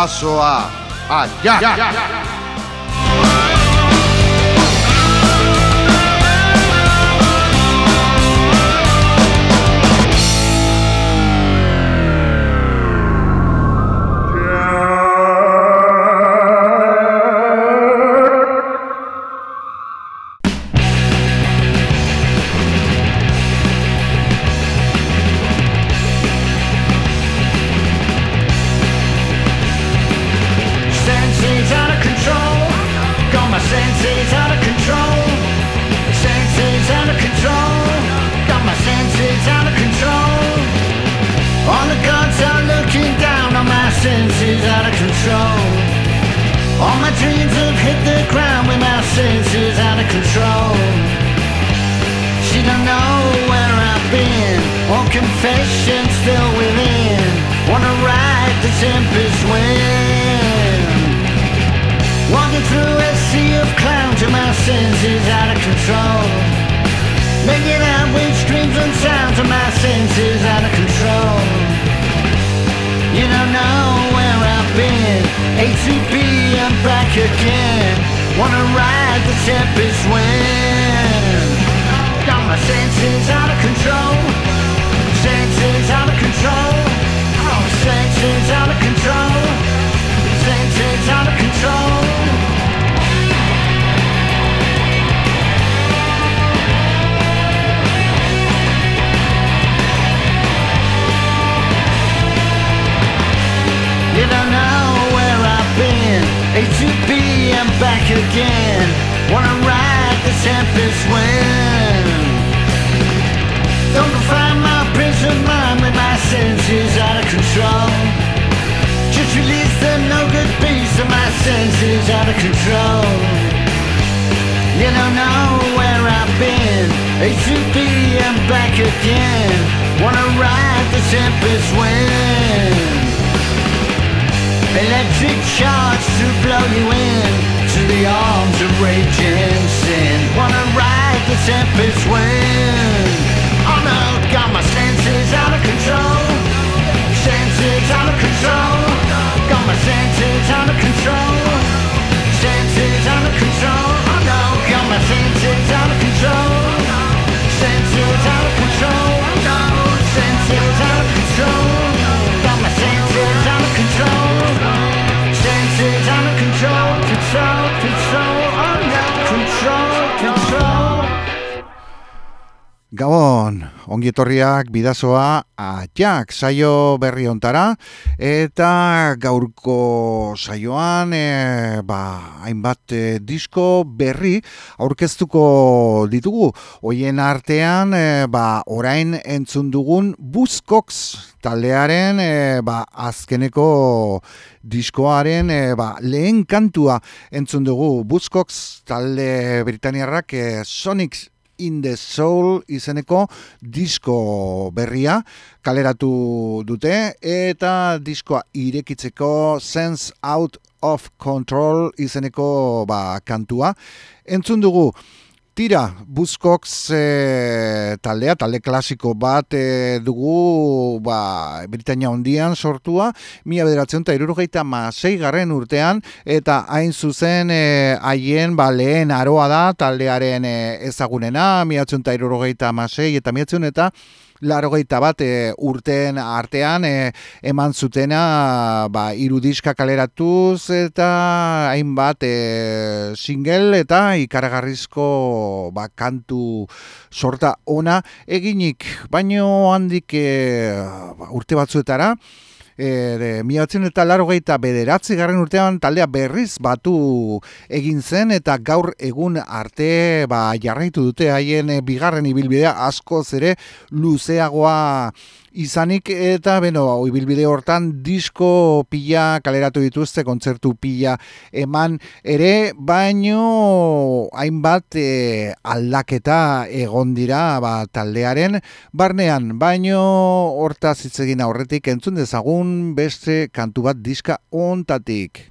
bidazoa Aia! Senses again. Wanna ride the tempest wind. Don't find my prison mind with my senses out of control. Just release the no good beast of my senses out of control. You don't know where I've been. A to B, I'm back again. Wanna ride the tempest wind. Electric charge to blow you in To the arms of raging sin. Wanna ride the tempest wind. Oh no, got my senses out of control. Senses out of control. Got my senses out of control. Senses out of control. Oh no, got my senses out of control. Senses out of control. Oh no, senses out of control Gabon, ongi etorriak bidazoa atiak saio berri ontara eta gaurko saioan e, ba, hainbat e, disko berri aurkeztuko ditugu. Hoien artean e, ba, orain entzun dugun Buzzcocks taldearen e, ba, azkeneko diskoaren e, ba, lehen kantua entzun dugu Buzzcocks talde Britaniarrak e, Sonics in the Soul izeneko disko berria kaleratu dute eta diskoa irekitzeko Sense Out of Control izeneko ba, kantua. Entzun dugu Tira, Buzzcocks e, taldea, talde klasiko bat e, dugu ba, Britania hondian sortua, mila bederatzen eta irurogeita masei garren urtean, eta hain zuzen e, haien ba, lehen aroa da taldearen e, ezagunena, mila eta irurogeita masei eta mila eta larogeita bat e, urteen artean e, eman zutena ba, irudiska kaleratuz eta hainbat e, single eta ikaragarrizko ba, kantu sorta ona eginik, baino handik e, ba, urte batzuetara, E, Miatzen eta laro gehieta bederatzi garren urtean taldea berriz batu egin zen eta gaur egun arte ba, jarraitu dute haien e, bigarren ibilbidea askoz ere luzeagoa izanik eta beno, ibilbide hortan disko pila kaleratu dituzte, kontzertu pila eman ere, baino hainbat e, aldaketa egon dira ba, taldearen barnean, baino hortaz hitz egin aurretik entzun dezagun beste kantu bat diska ontatik.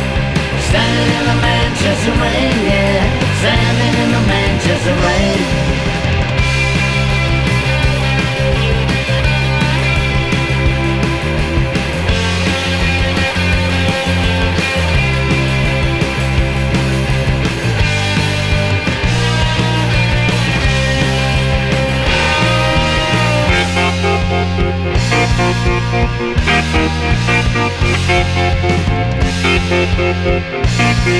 Standing in the Manchester rain, yeah. Standing in the Manchester rain. And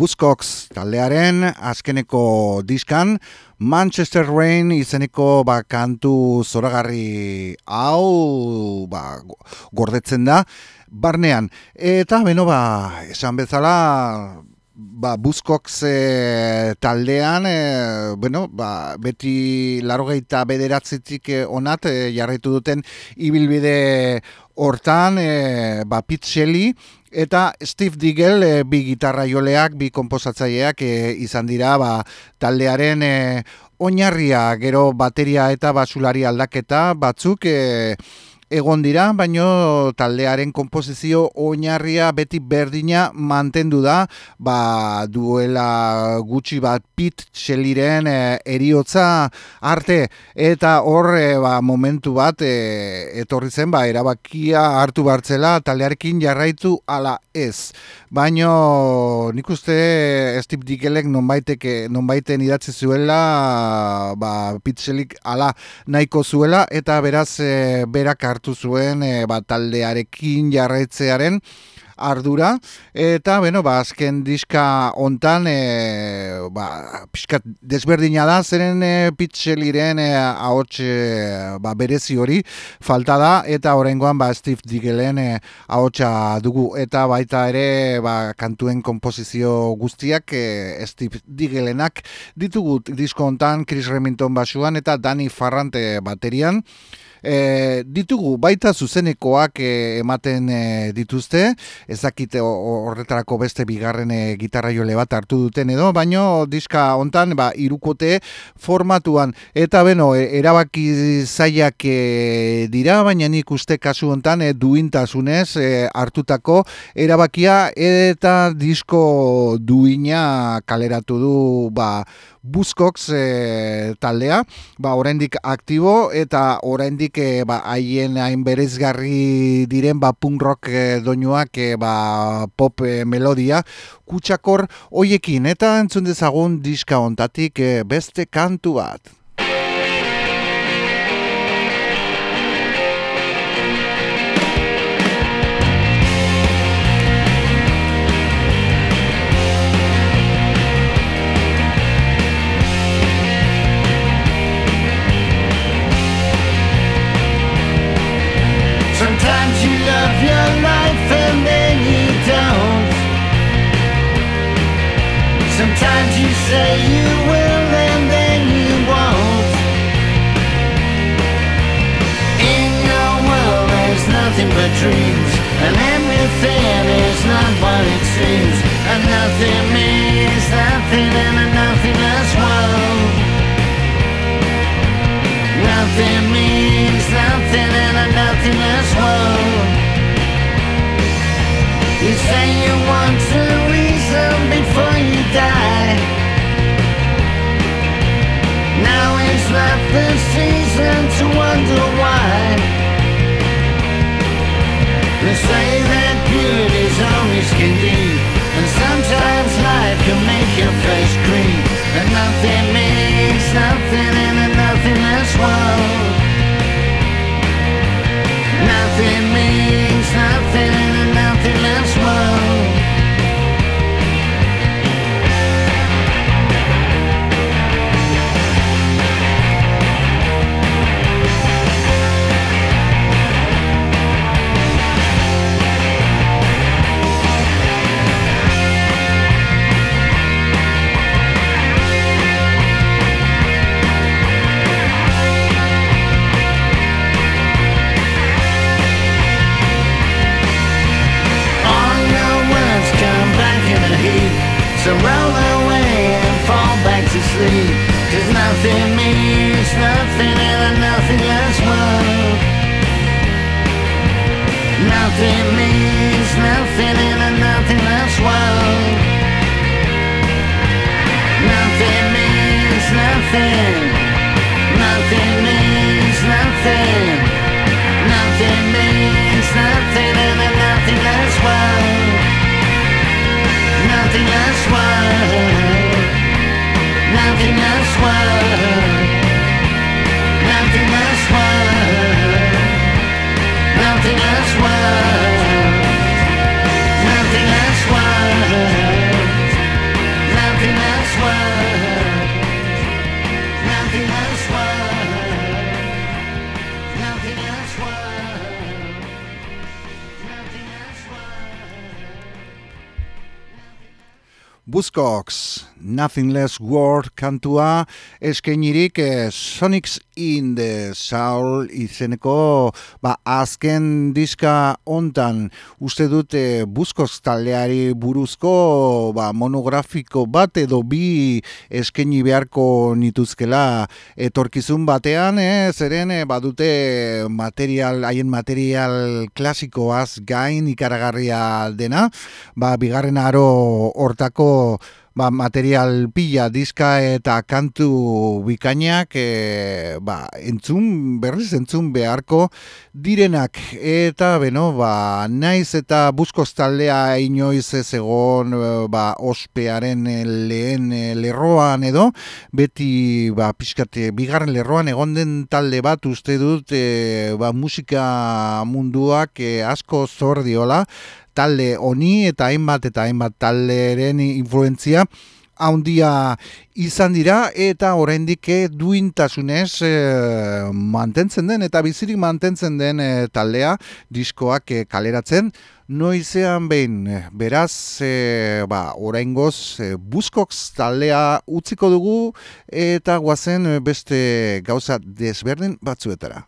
Buzzcocks taldearen azkeneko diskan Manchester Rain izeneko ba, kantu zoragarri hau ba, go- gordetzen da barnean. Eta beno ba, esan bezala ba, Buzzcocks e, taldean e, bueno, ba, beti larogeita bederatzitik e, onat e, jarraitu duten ibilbide hortan e, ba, Shelley Eta Steve Diggle, e, bi gitarra joleak, bi komposatzaileak e, izan dira ba, taldearen e, oinarria, gero bateria eta basulari aldaketa batzuk e, egon dira, baino taldearen konposizio oinarria beti berdina mantendu da, ba, duela gutxi bat Pete Shelleyren e, eriotza arte eta hor e, ba, momentu bat e, etorri zen ba, erabakia hartu bartzela taldearekin jarraitu ala ez. Baino nik uste Steve Dickelek nonbaitek nonbaiten idatzi zuela ba, Shelleyk ala nahiko zuela eta beraz e, berak hartu zuen e, ba, taldearekin jarraitzearen ardura. Eta beno ba azken diska hontan e, ba pixkat desberdina da zeren e, Pitzeliren e, ahots e, ba, berezi hori falta da. Eta oraingoan ba Steve Digelen e, ahotsa dugu. Eta baita ere ba, kantuen konposizio guztiak e, Steve Digelenak ditugu disko hontan Chris Remington basuan eta Danny Farrante baterian E, ditugu baita zuzenekoak e, ematen e, dituzte, ezakite horretarako beste bigarren e, gitarra jole bat hartu duten edo, baino diska hontan ba, irukote formatuan. Eta beno, e, erabaki zaiak dira, baina nik uste kasu hontan e, duintasunez hartutako erabakia eta disko duina kaleratu du ba, e, taldea, ba, oraindik aktibo eta oraindik e, ba, haien hain berezgarri diren ba, punk rock e, doinuak e, ba, pop e, melodia kutsakor hoiekin eta entzun dezagun diska hontatik e, beste kantu bat. Sometimes you say you will and then you won't. In your world there's nothing but dreams, and everything is not what it seems, and nothing means nothing in a nothingness world. Nothing means nothing in a nothingness world. You say you want to reason before you die. Not the season to wonder why. They say that is only skin deep. And sometimes life can make your face green. And nothing means nothing in a nothingness world. Nothing means nothing Scogs Nothing Less World kantua. Eskainirik eh, Sonics in the Soul izeneko ba, azken diska hontan. Uste dute Buzzcocks taldeari buruzko ba, monografiko bat edo bi eskaini beharko nituzkela. Etorkizun batean, eh, zeren eh, badute material, haien material klasikoaz gain ikaragarria dena, ba, bigarren aro hortako ba, material pila diska eta kantu bikainak e, ba, entzun, berriz entzun beharko direnak. Eta beno, ba, naiz eta buskoz taldea inoiz ez egon e, ba, ospearen e, lehen e, lerroan edo beti ba, pixkate bigarren lerroan egon den talde bat uste dut e, ba, musika munduak e, asko zor diola talde honi eta hainbat eta hainbat talderen influentzia haundia izan dira eta oraindik duintasunez e, mantentzen den eta bizirik mantentzen den e, taldea diskoak e, kaleratzen noizean behin beraz e, ba, oraingoz e, Buzzcocks taldea utziko dugu eta guazen beste gauza desberdin batzuetara.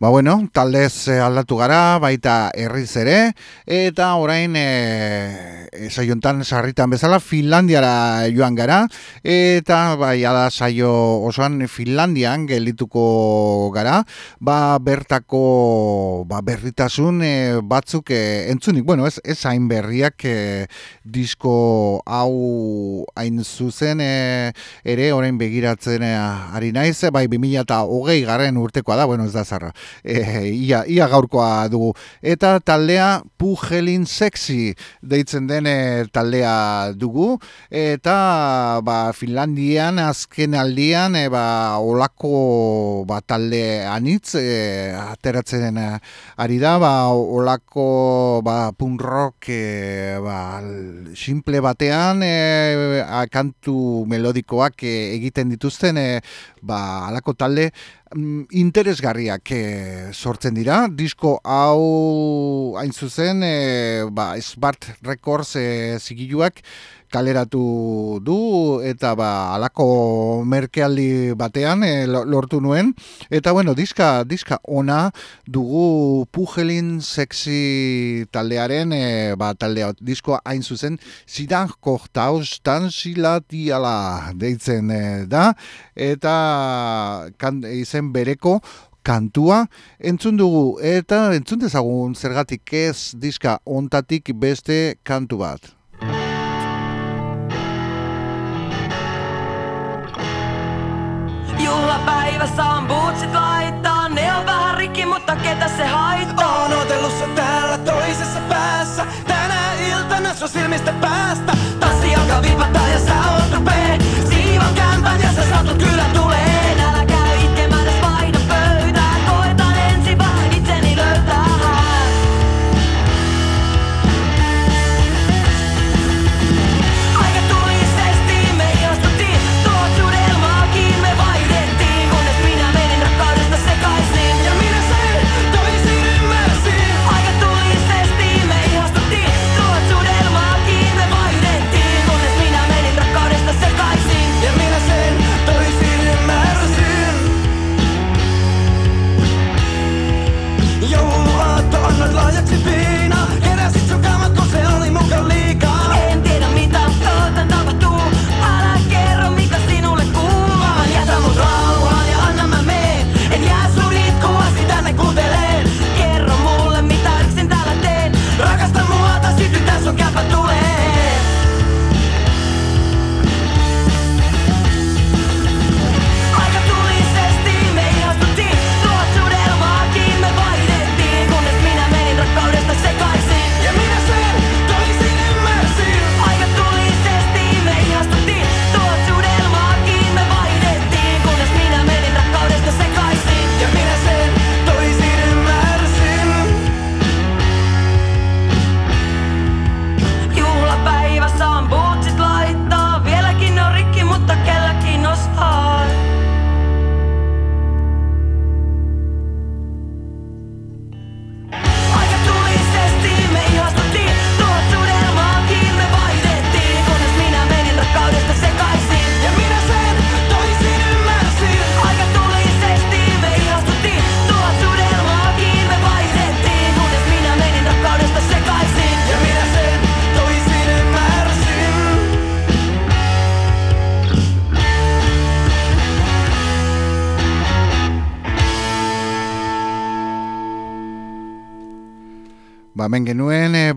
Ba bueno, taldez eh, aldatu gara, baita herriz ere, eta orain e, saiontan sarritan bezala Finlandiara joan gara, eta bai da saio osoan Finlandian gelituko gara, ba bertako ba, berritasun e, batzuk e, entzunik, bueno, ez, ez hain berriak e, disko hau hain zuzen e, ere orain begiratzen e, ari naiz, bai 2008 garren urtekoa da, bueno, ez da zarra e, ia, ia gaurkoa dugu. Eta taldea Pugelin Sexy deitzen den eh, taldea dugu. Eta ba, Finlandian azken aldian e, ba, olako ba, talde anitz e, ateratzen ari da. Ba, olako ba, punk rock e, ba, simple batean e, kantu melodikoak egiten dituzten e, ba, alako talde interesgarriak e, sortzen dira. Disko hau hain zuzen, e, ba, Smart Records e, zigiluak, kaleratu du eta ba alako merkealdi batean e, lortu nuen. Eta bueno diska diska ona dugu Pugelin sexy taldearen e, ba taldea diskoa hain zuzen Sidan Kortaus Tansilatiala deitzen e, da. Eta kan, izen bereko kantua entzun dugu. Eta entzun dezagun zergatik ez diska ontatik beste kantu bat. Saan bootsit laittaa, ne on vähän rikki, mutta ketä se haittaa? On otellut sun täällä toisessa päässä, tänä iltana sun silmistä päästä. Tassi alkaa vipata ja sä oot rupee, kämpän ja sä satut kyllä tulee.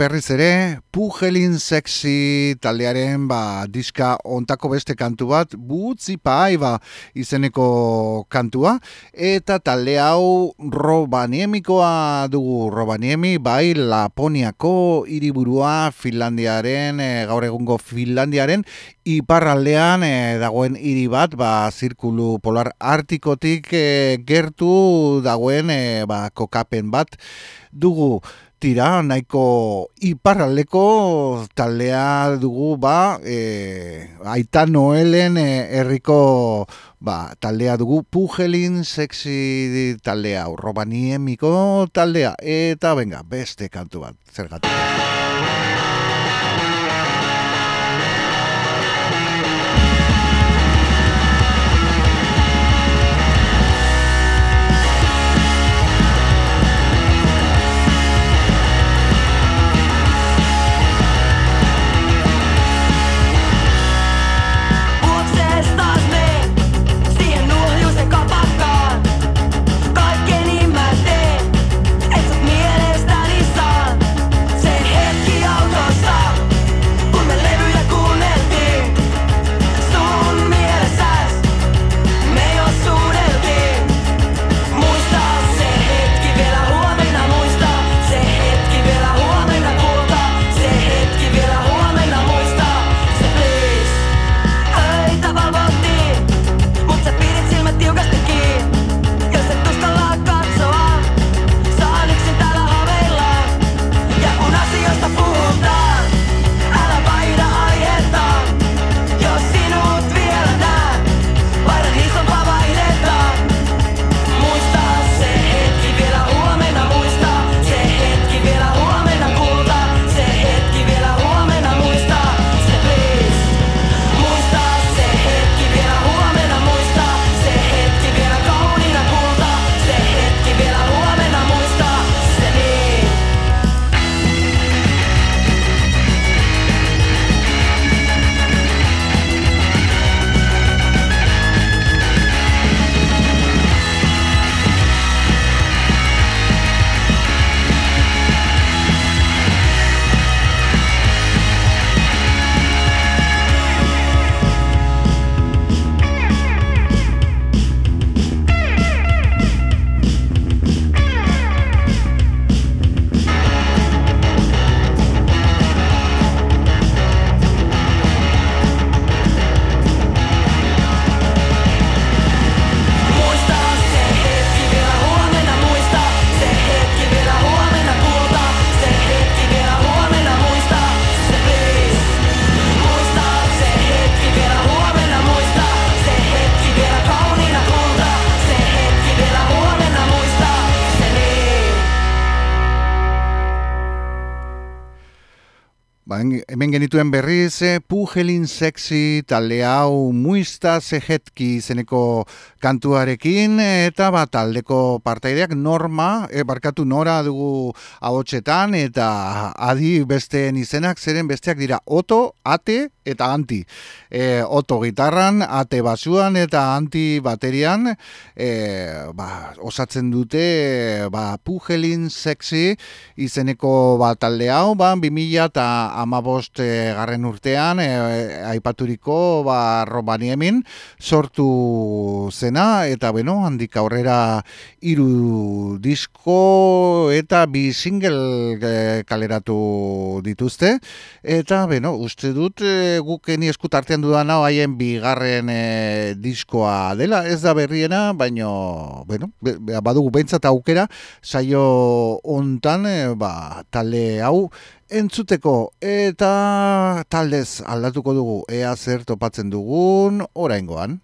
Berriz ere, Pugelin Sexy taldearen ba, diska ontako beste kantu bat, Butzi Pai ba, izeneko kantua, eta talde hau Robaniemikoa dugu, Robaniemi, bai, Laponiako hiriburua Finlandiaren, e, gaur egungo Finlandiaren, iparraldean e, dagoen hiri bat, ba, zirkulu polar artikotik e, gertu dagoen e, ba, kokapen bat dugu tira nahiko iparraldeko taldea dugu ba e, aita noelen e, herriko ba, taldea dugu pugelin sexy taldea urrobaniemiko taldea eta venga beste kantu bat zergatik genituen berriz, eh, Pugelin Sexy talde hau muista zehetki izeneko kantuarekin, eta ba, taldeko partaideak norma, e, barkatu nora dugu ahotsetan, eta adi besteen izenak, zeren besteak dira oto, ate eta anti. E, oto gitarran, ate basuan eta anti baterian, e, ba, osatzen dute ba, Pugelin Sexy izeneko ba, talde hau, ba, 2000 eta amabost garren urtean, e, aipaturiko ba, Romaniemin sortu zena, eta beno, handik aurrera hiru disko eta bi single e, kaleratu dituzte, eta beno, uste dut e, guk eni dudan hau haien bigarren e, diskoa dela, ez da berriena, baino, bueno, be- badugu behintzat aukera, saio hontan e, ba, talde hau entzuteko eta taldez aldatuko dugu ea zer topatzen dugun oraingoan.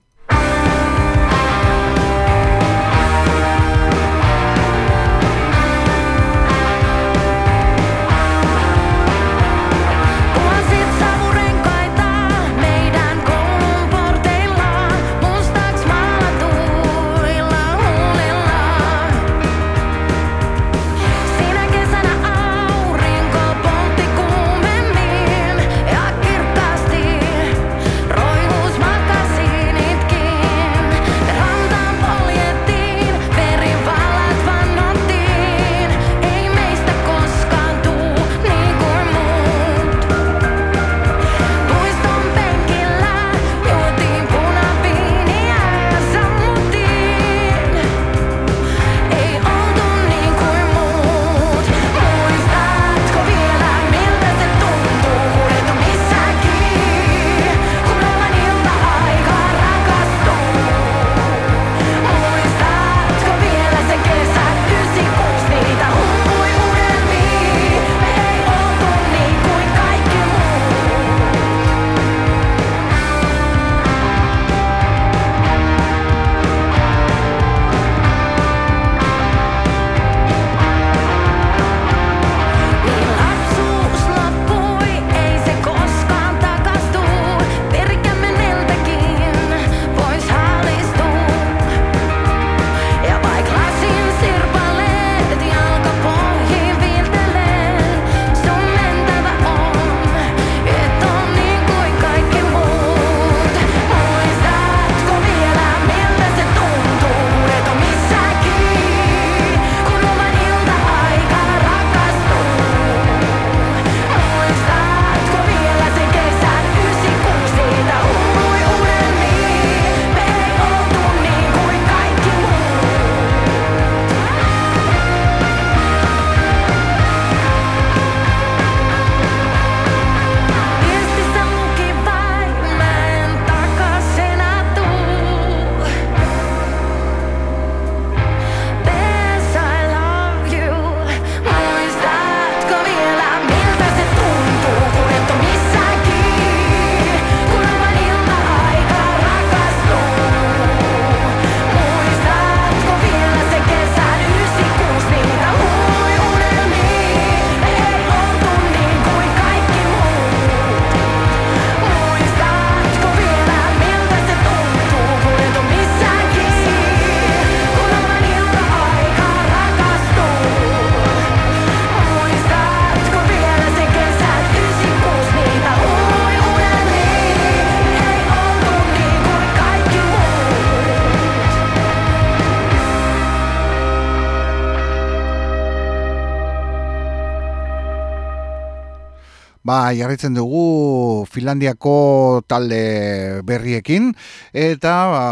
Ba, jarraitzen dugu Finlandiako talde berriekin. Eta ba,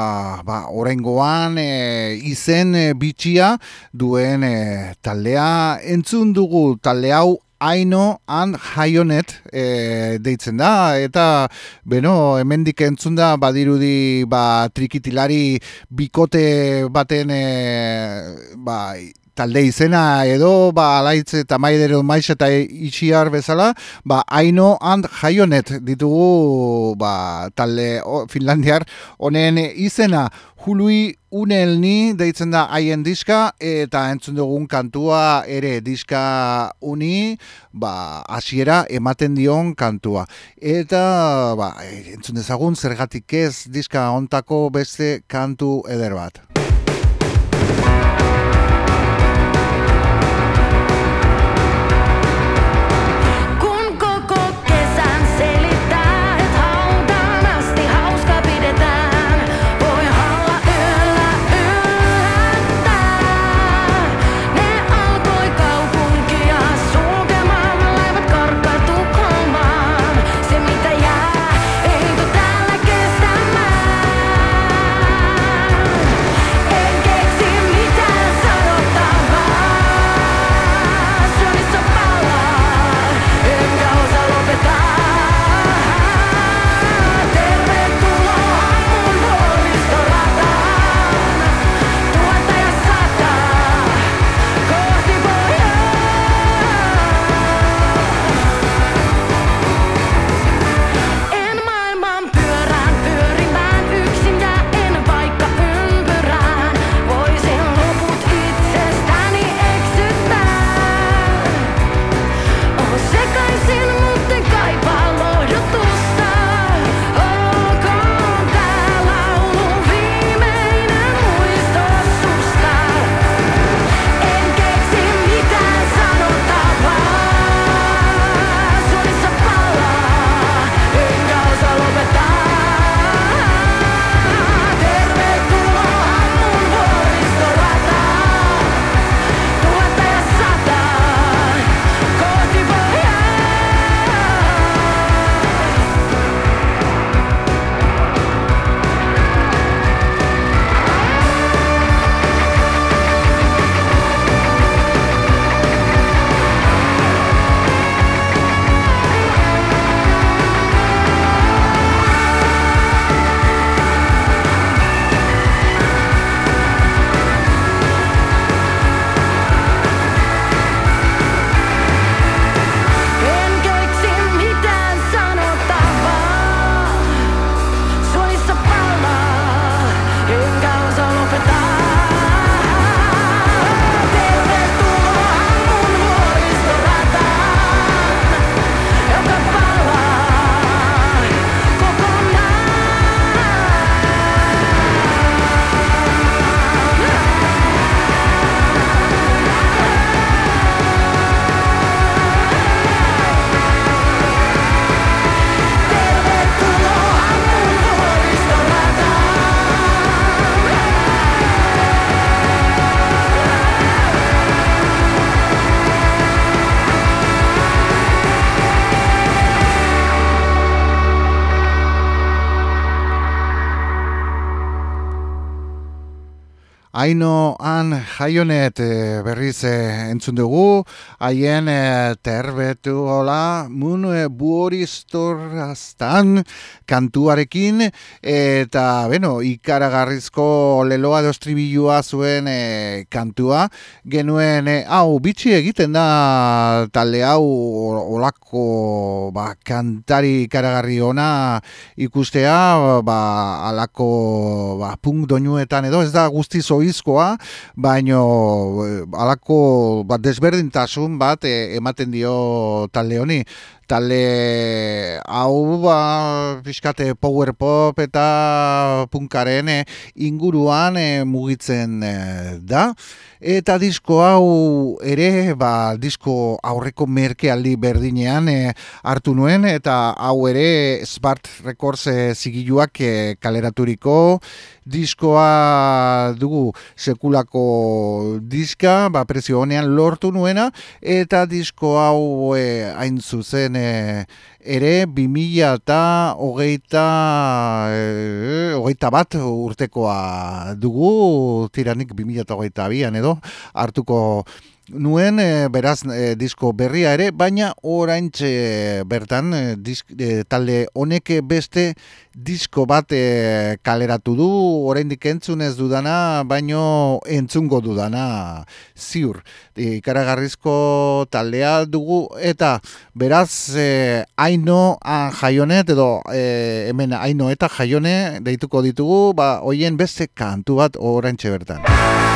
ba oraingoan e, izen e, bitxia duen e, taldea. Entzun dugu talde hau Aino and Haionet e, deitzen da. Eta beno hemendik entzun da badirudi ba trikitilari bikote baten e, ba talde izena edo ba alaitz eta maidero maiz eta itxiar bezala, ba Aino and Jaionet ditugu ba talde o, Finlandiar honen izena Hului Unelni deitzen da haien diska eta entzun dugun kantua ere diska uni ba hasiera ematen dion kantua. Eta ba entzun dezagun zergatik ez diska hontako beste kantu eder bat. Aino han jaionet eh, berriz eh, entzun dugu, haien eh, terbetu hola, mun eh, buoriztorraztan kantuarekin, eta, beno, ikaragarrizko leloa dostribilua zuen eh, kantua, genuen, eh, hau, bitxi egiten da talde hau olako ba, kantari ikaragarri ona ikustea, ba, alako ba, punk doinuetan edo, ez da guztiz oizkoa, baino eh, alako bat desberdintasun bat eh, ematen dio talde honi. Talde hau ba, pixkate power pop eta punkaren eh, inguruan eh, mugitzen eh, da. Eta disko hau ere, ba, disko aurreko merkealdi berdinean hartu nuen, eta hau ere Smart Records eh, zigiluak kaleraturiko diskoa dugu. Sekulako diska, ba, prezio honean lortu nuena, eta disko hau hain zuzen eh, ere 2000 eta hogeita, eh, hogeita bat urtekoa dugu, tiranik 2000 eta hogeita bian edo, hartuko nuen e, beraz e, disko berria ere, baina oraintxe bertan e, disk, talde honek beste disko bat kaleratu du, oraindik entzunez dudana, baino entzungo dudana ziur. Ikaragarrizko taldea dugu eta beraz aino jaionet edo e, hemen aino eta jaione deituko ditugu, ba hoien beste kantu bat oraintxe bertan.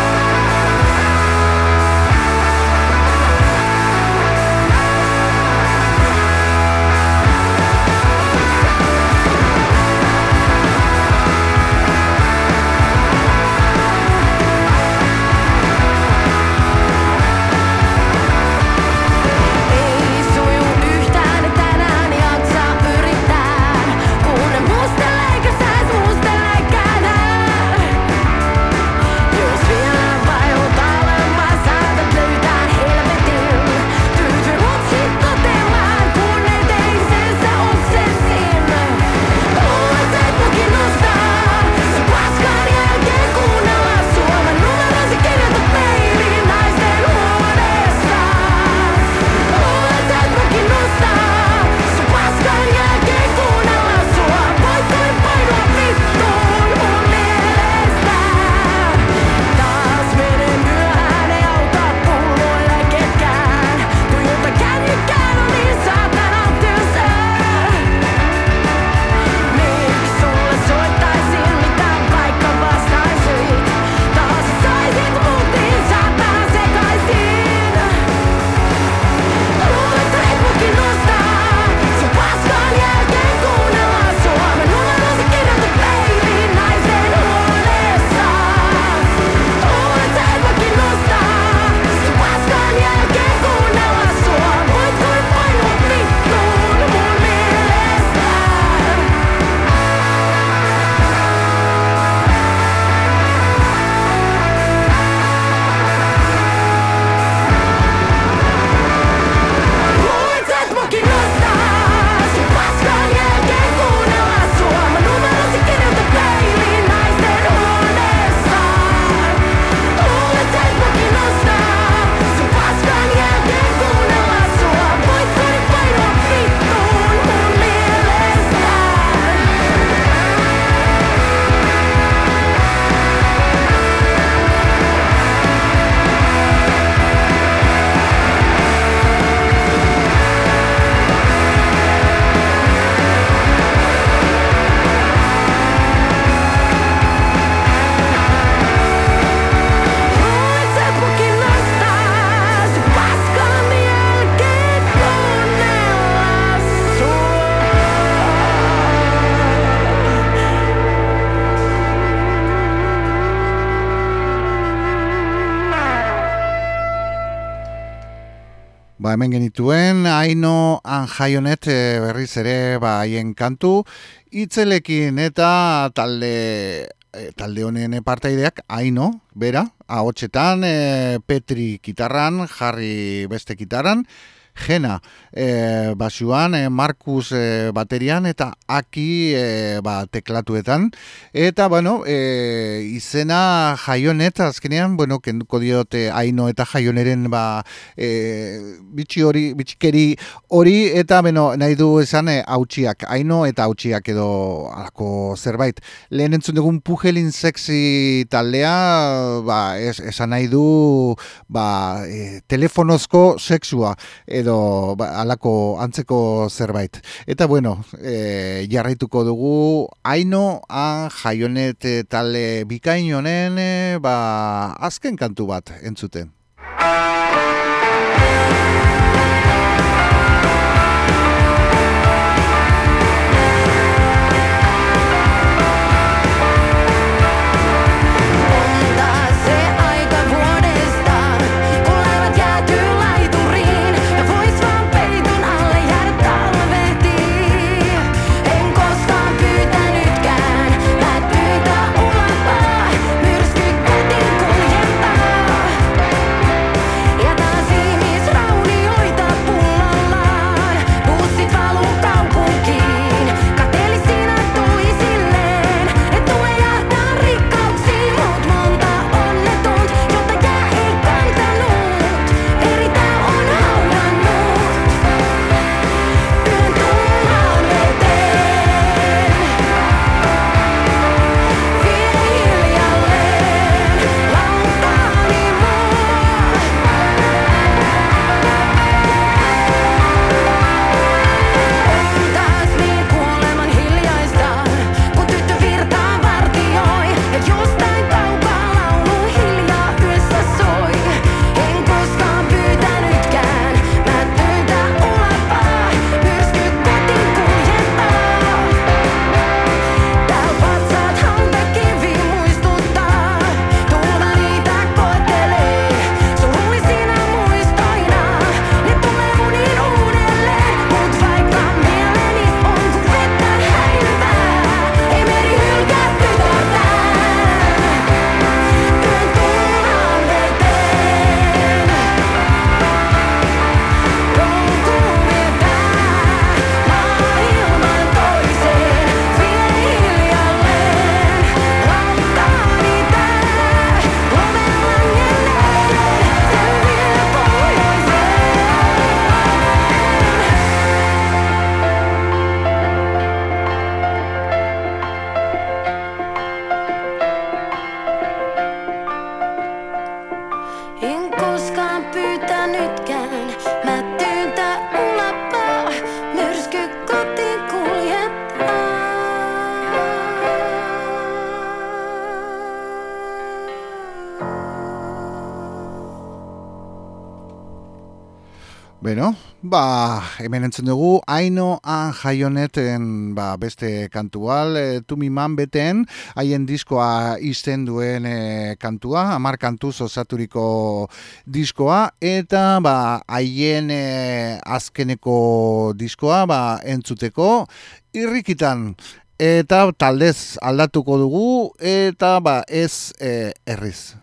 Ba, hemen genituen, haino anjaionet e, berriz ere ba, kantu, itzelekin eta talde, e, talde honen partaideak, haino, bera, ahotsetan, e, Petri kitarran, jarri beste kitarran, Jena e, basuan, e, Markus e, baterian eta Aki e, ba, teklatuetan. Eta, bueno, e, izena jaionet, azkenean, bueno, kenduko diote aino eta jaioneren ba, e, bitxi hori, bitxikeri hori, eta, beno, nahi du esan e, hautsiak, aino eta hautsiak edo alako zerbait. Lehen entzun dugun pujelin sexy taldea, ba, es, esan nahi du ba, e, telefonozko sexua edo ba, alako antzeko zerbait. Eta bueno, e, jarraituko dugu haino han jaionet e, talde bikain honen e, ba, azken kantu bat entzuten. hemen entzun dugu. Aino Anjaioneten ba, beste kantual e, eh, Tumi Man beten haien diskoa izten duen e, kantua amar kantuz osaturiko diskoa eta ba, haien e, azkeneko diskoa ba, entzuteko irrikitan. Eta taldez aldatuko dugu eta ba, ez e, erriz.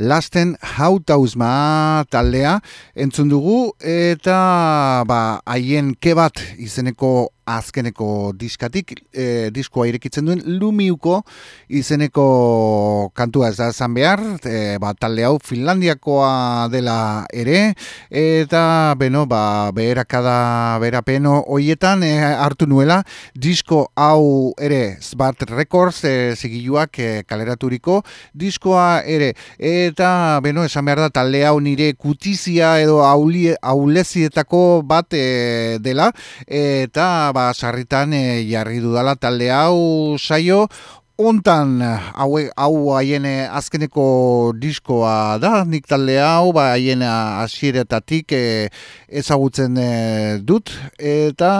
Lasten hautauzma taldea entzun dugu eta ba haien kebat izeneko azkeneko diskatik, e, diskoa irekitzen duen Lumiuko izeneko kantua ez da zan behar, e, ba, talde hau Finlandiakoa dela ere, eta beno, ba, beherakada berapeno hoietan e, hartu nuela, disko hau ere Smart Records e, zigiluak e, kaleraturiko diskoa ere, eta beno, esan behar da talde hau nire kutizia edo aulezietako bat e, dela, eta ba, sarritan e, jarri dudala talde hau saio, Ontan, hau, hau haien eh, azkeneko diskoa da, nik talde hau, ba, haien asieretatik e, ezagutzen dut, eta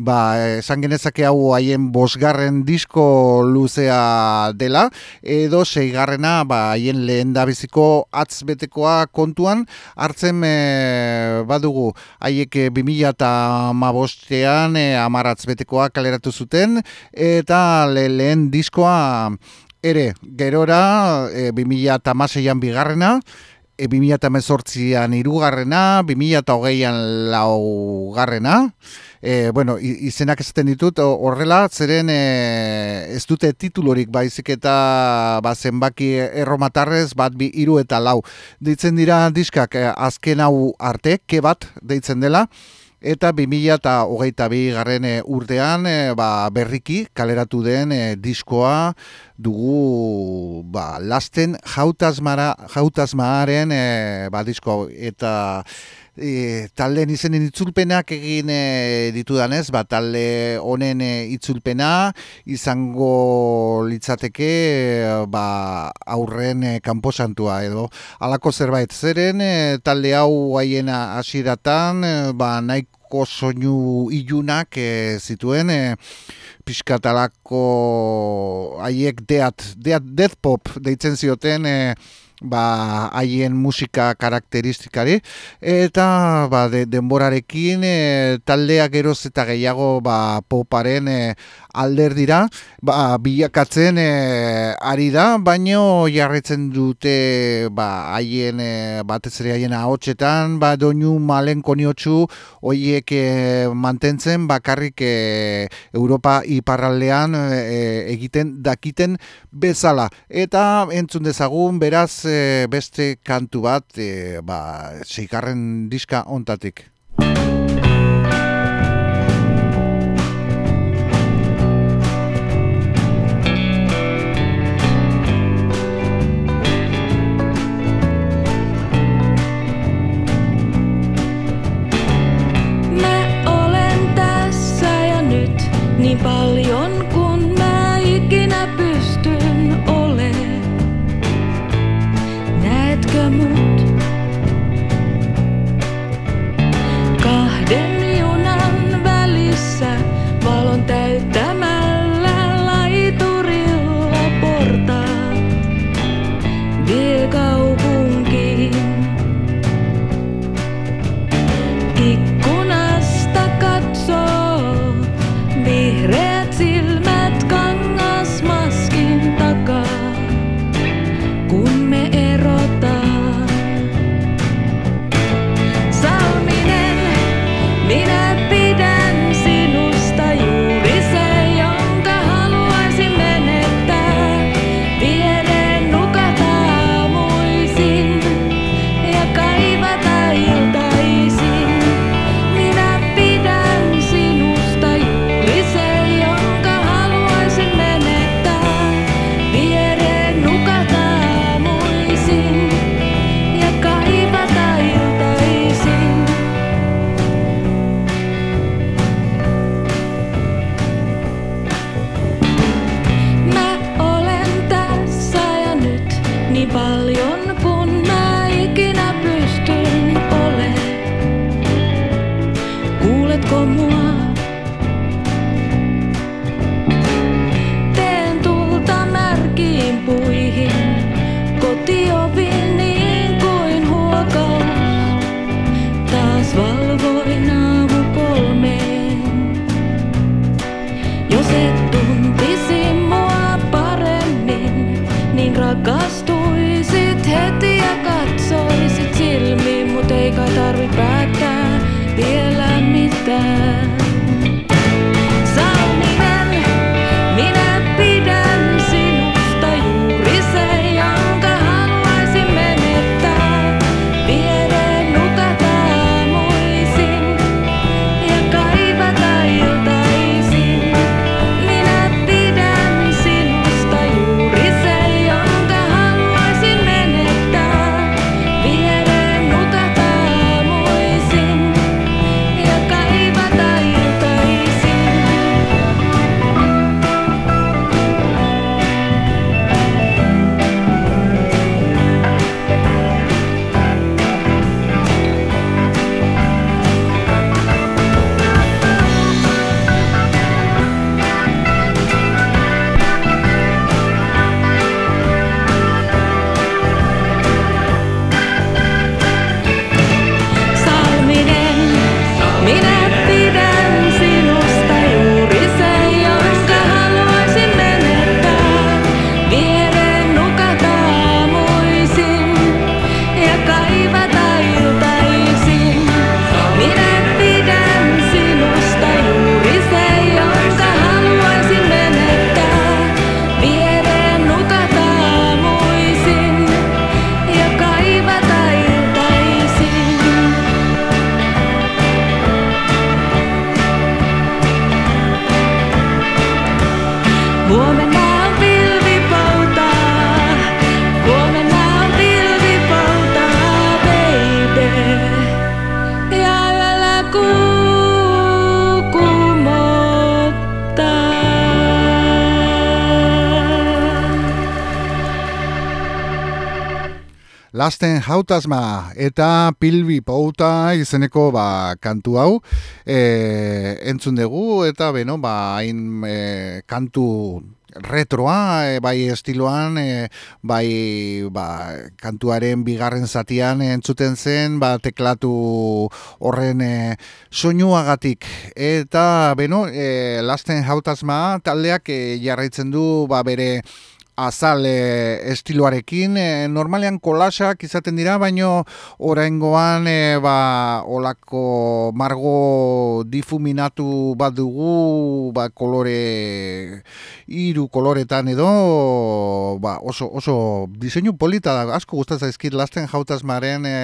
ba, esan genezake hau haien bosgarren disko luzea dela, edo seigarrena ba, haien lehen dabiziko atzbetekoa kontuan, hartzen e, badugu. Haiek 2000 eta mabostean e, amaratzbetekoa kaleratu zuten, eta lehen diskoa ere, gerora e, 2000 eta maseian bigarrena, e, 2000 eta mezortzian irugarrena, 2000 eta hogeian laugarrena, e, bueno, izenak esaten ditut horrela, zeren e, ez dute titulorik baizik eta ba, zenbaki erromatarrez bat bi iru eta lau. Deitzen dira diskak e, azken hau arte, ke bat deitzen dela, eta 2000 eta hogeita bi garren urtean e, ba, berriki kaleratu den e, diskoa dugu ba, lasten jautazmara, jautazmaaren e, ba, disko eta e, talden izenen itzulpenak egin e, ditudanez, ba, talde honen e, itzulpena izango litzateke ba, aurren e, kanposantua edo. Alako zerbait zeren e, talde hau haiena hasieratan e, ba, nahiko soinu ilunak e, zituen e, piskatalako haiek deat, deat death pop deitzen zioten e, ba haien musika karakteristikari eta ba de, denborarekin e, taldea geroz eta gehiago ba poparen e, alder dira ba bilakatzen e, ari da baino jarritzen dute ba haien e, batez ere haien ahotsetan ba doinu malen koniotsu hoiek e, mantentzen bakarrik e, Europa iparraldean e, egiten dakiten bezala. Eta entzun dezagun beraz beste kantu bat e, ba, zeikarren diska ontatik. Você é tão Lasten hautasma eta pilbi pouta izeneko ba, kantu hau e, entzun dugu eta beno ba hain e, kantu retroa, e, bai estiloan, e, bai ba, kantuaren bigarren zatian entzuten zen, ba, teklatu horren e, soinuagatik. Eta, beno, e, lasten hautasma taldeak e, jarraitzen du ba, bere azal e, estiloarekin, e, normalean kolasak izaten dira, baino oraingoan e, ba, olako margo difuminatu bat dugu, ba, kolore hiru koloretan edo, ba, oso, oso diseinu polita da, asko gustatzen zaizkit lasten jautasmaren e,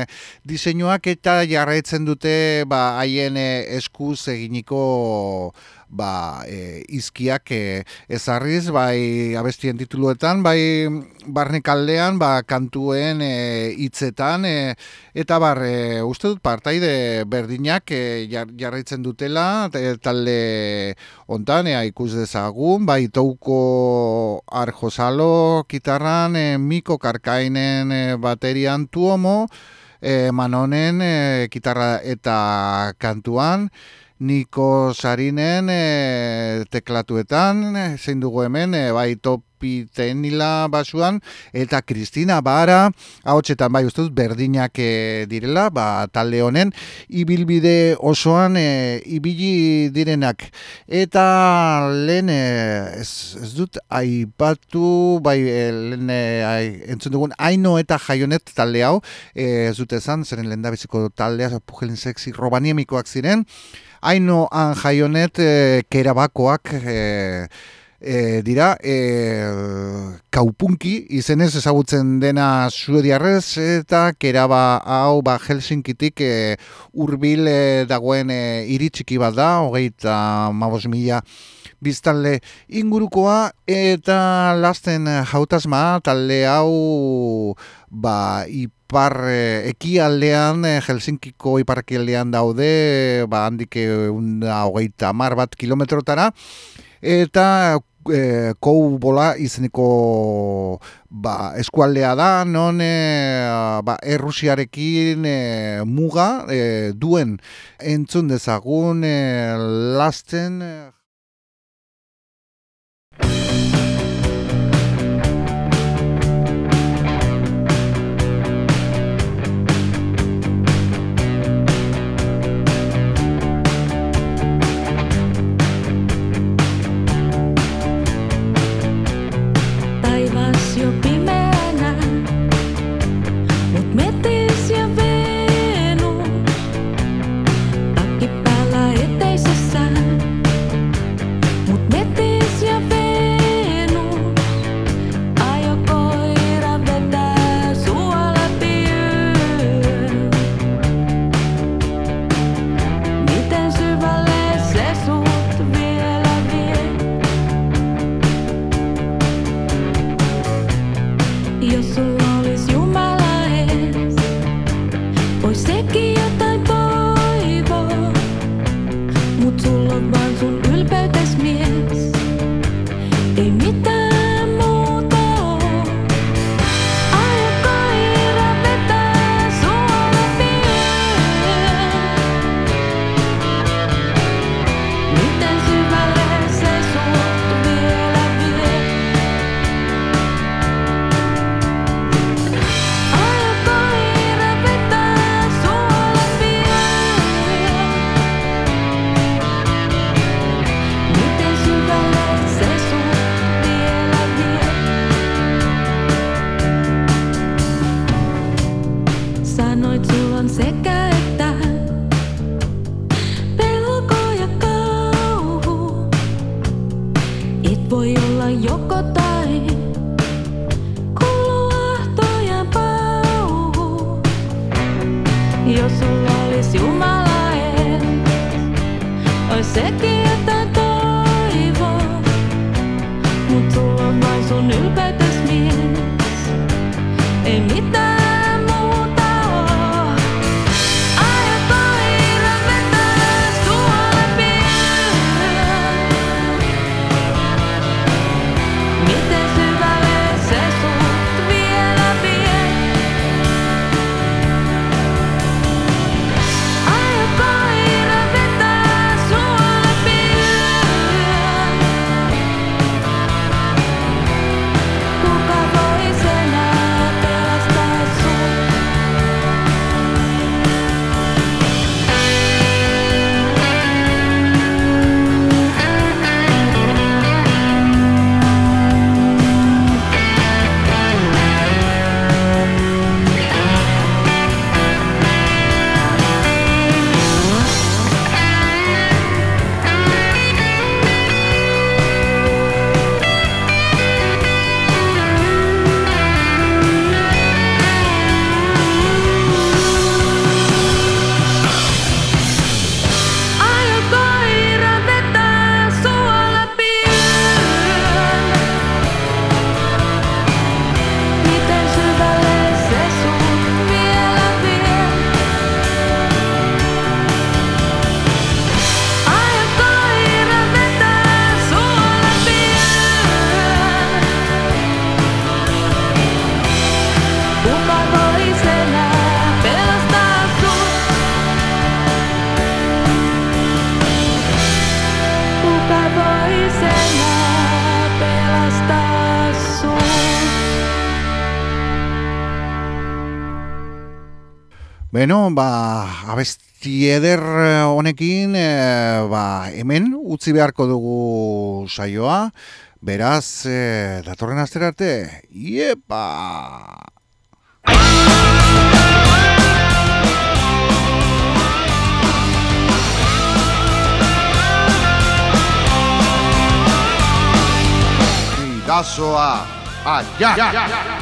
diseinuak eta jarraitzen dute ba, haien eskuz eginiko ba, e, izkiak e, ezarriz, bai abestien tituluetan, bai barnekaldean, ba, kantuen e, hitzetan, e, eta bar, e, uste dut partaide berdinak e, jarraitzen dutela, talde ontan, ea ikus dezagun, bai touko arjosalo kitarran, e, miko karkainen e, baterian tuomo, e, manonen e, kitarra eta kantuan, Niko Sarinen e, teklatuetan, e, zein dugu hemen, e, bai topitenila basuan, eta Kristina Bara, haotxetan bai ustez berdinak e, direla, ba, talde honen, ibilbide osoan e, ibili direnak. Eta lehen, e, ez, ez dut, aipatu, bai, lehen, entzun dugun, aino eta jaionet talde hau, e, ez dut ezan, zeren lehen da taldea, pujelen sexy, robaniemikoak ziren, haino han jaionet e, kerabakoak e, e, dira e, kaupunki izenez ezagutzen dena suediarrez eta keraba hau ba Helsinkitik e, urbil e, dagoen e, iritxiki bat da, hogeita mabos mila biztanle ingurukoa eta lasten hautasma talde hau ba ipar eh, ekialdean eh, Helsinkiko iparkialdean daude ba handik hogeita mar bat kilometrotara eta e, kou bola izeneko ba, eskualdea da, non e, ba, errusiarekin e, muga e, duen entzun dezagun e, lasten Beno, ba, abesti eder eh, honekin, eh, ba, hemen utzi beharko dugu saioa, beraz, eh, datorren astera arte, iepa! Bidazoa, allá!